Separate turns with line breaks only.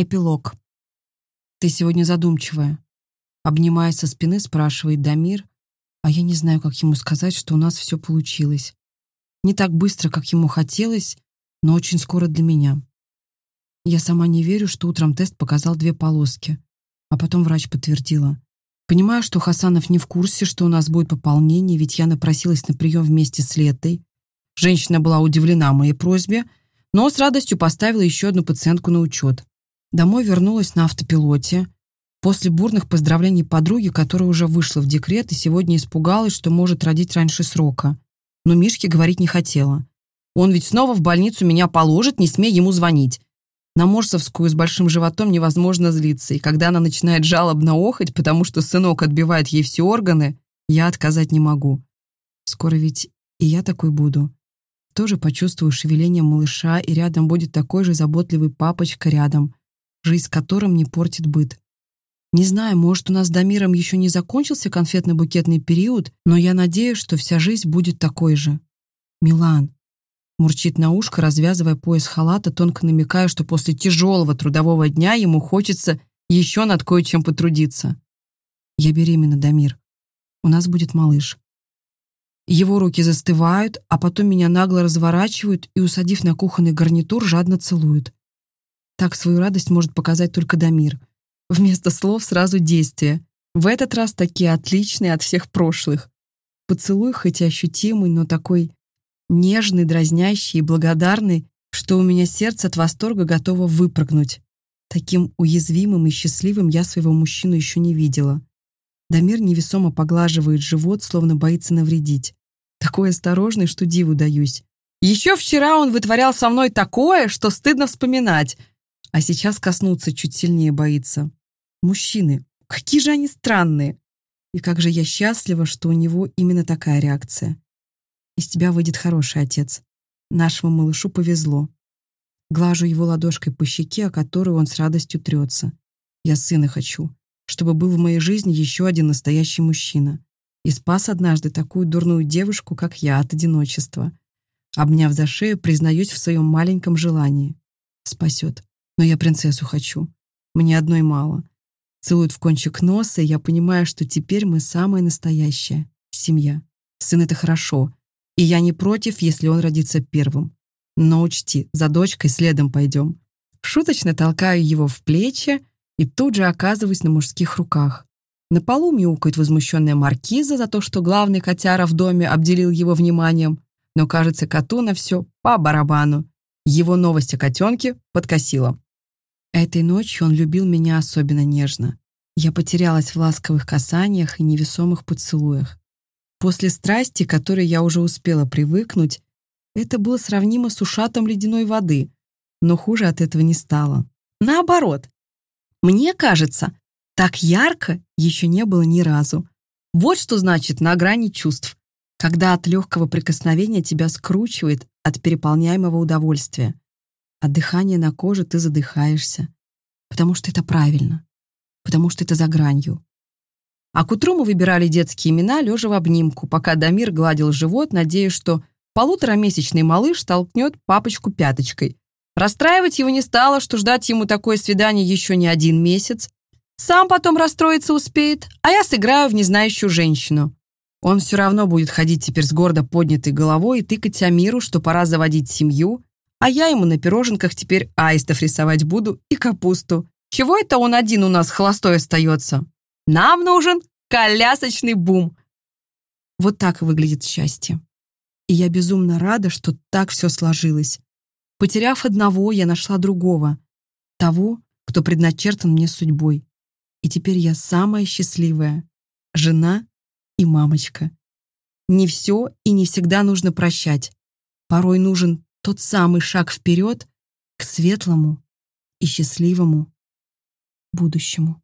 Эпилог. «Ты сегодня задумчивая», — обнимаясь со спины, спрашивает Дамир, а я не знаю, как ему сказать, что у нас все получилось. Не так быстро, как ему хотелось, но очень скоро для меня. Я сама не верю, что утром тест показал две полоски, а потом врач подтвердила. Понимаю, что Хасанов не в курсе, что у нас будет пополнение, ведь я напросилась на прием вместе с Летой. Женщина была удивлена моей просьбе, но с радостью поставила еще одну пациентку на учет. Домой вернулась на автопилоте. После бурных поздравлений подруги, которая уже вышла в декрет и сегодня испугалась, что может родить раньше срока. Но Мишке говорить не хотела. Он ведь снова в больницу меня положит, не смей ему звонить. На Морсовскую с большим животом невозможно злиться, и когда она начинает жалобно охать, потому что сынок отбивает ей все органы, я отказать не могу. Скоро ведь и я такой буду. Тоже почувствую шевеление малыша, и рядом будет такой же заботливый папочка рядом, жизнь которым не портит быт. Не знаю, может, у нас с Дамиром еще не закончился конфетно-букетный период, но я надеюсь, что вся жизнь будет такой же. Милан. Мурчит на ушко, развязывая пояс халата, тонко намекая, что после тяжелого трудового дня ему хочется еще над кое-чем потрудиться. Я беременна, Дамир. У нас будет малыш. Его руки застывают, а потом меня нагло разворачивают и, усадив на кухонный гарнитур, жадно целуют. Так свою радость может показать только Дамир. Вместо слов сразу действия. В этот раз такие отличные от всех прошлых. Поцелуй хоть и ощутимый, но такой нежный, дразнящий и благодарный, что у меня сердце от восторга готово выпрыгнуть. Таким уязвимым и счастливым я своего мужчину еще не видела. Дамир невесомо поглаживает живот, словно боится навредить. Такой осторожный, что диву даюсь. Еще вчера он вытворял со мной такое, что стыдно вспоминать а сейчас коснуться чуть сильнее боится. Мужчины, какие же они странные! И как же я счастлива, что у него именно такая реакция. Из тебя выйдет хороший отец. Нашему малышу повезло. Глажу его ладошкой по щеке, о которую он с радостью трется. Я сына хочу, чтобы был в моей жизни еще один настоящий мужчина. И спас однажды такую дурную девушку, как я, от одиночества. Обняв за шею, признаюсь в своем маленьком желании. Спасет. Но я принцессу хочу. Мне одной мало. Целует в кончик носа, и я понимаю, что теперь мы самая настоящая. Семья. Сын — это хорошо. И я не против, если он родится первым. Но учти, за дочкой следом пойдем. Шуточно толкаю его в плечи и тут же оказываюсь на мужских руках. На полу мяукает возмущенная маркиза за то, что главный котяра в доме обделил его вниманием, но, кажется, коту на все по барабану. Его новость о котенке подкосила. Этой ночью он любил меня особенно нежно. Я потерялась в ласковых касаниях и невесомых поцелуях. После страсти, к которой я уже успела привыкнуть, это было сравнимо с ушатом ледяной воды, но хуже от этого не стало. Наоборот, мне кажется, так ярко еще не было ни разу. Вот что значит на грани чувств, когда от легкого прикосновения тебя скручивает от переполняемого удовольствия. От дыхания на коже ты задыхаешься, потому что это правильно, потому что это за гранью. А к утру мы выбирали детские имена, лежа в обнимку, пока Дамир гладил живот, надеясь, что полуторамесячный малыш толкнет папочку пяточкой. Расстраивать его не стало, что ждать ему такое свидание еще не один месяц. Сам потом расстроиться успеет, а я сыграю в незнающую женщину. Он все равно будет ходить теперь с гордо поднятой головой и тыкать Амиру, что пора заводить семью, а я ему на пироженках теперь аистов рисовать буду и капусту. Чего это он один у нас холостой остается? Нам нужен колясочный бум. Вот так выглядит счастье. И я безумно рада, что так все сложилось. Потеряв одного, я нашла другого. Того, кто предначертан мне судьбой. И теперь я самая счастливая. Жена и мамочка. Не все и не всегда нужно прощать. Порой нужен тот самый шаг вперед к светлому и счастливому будущему.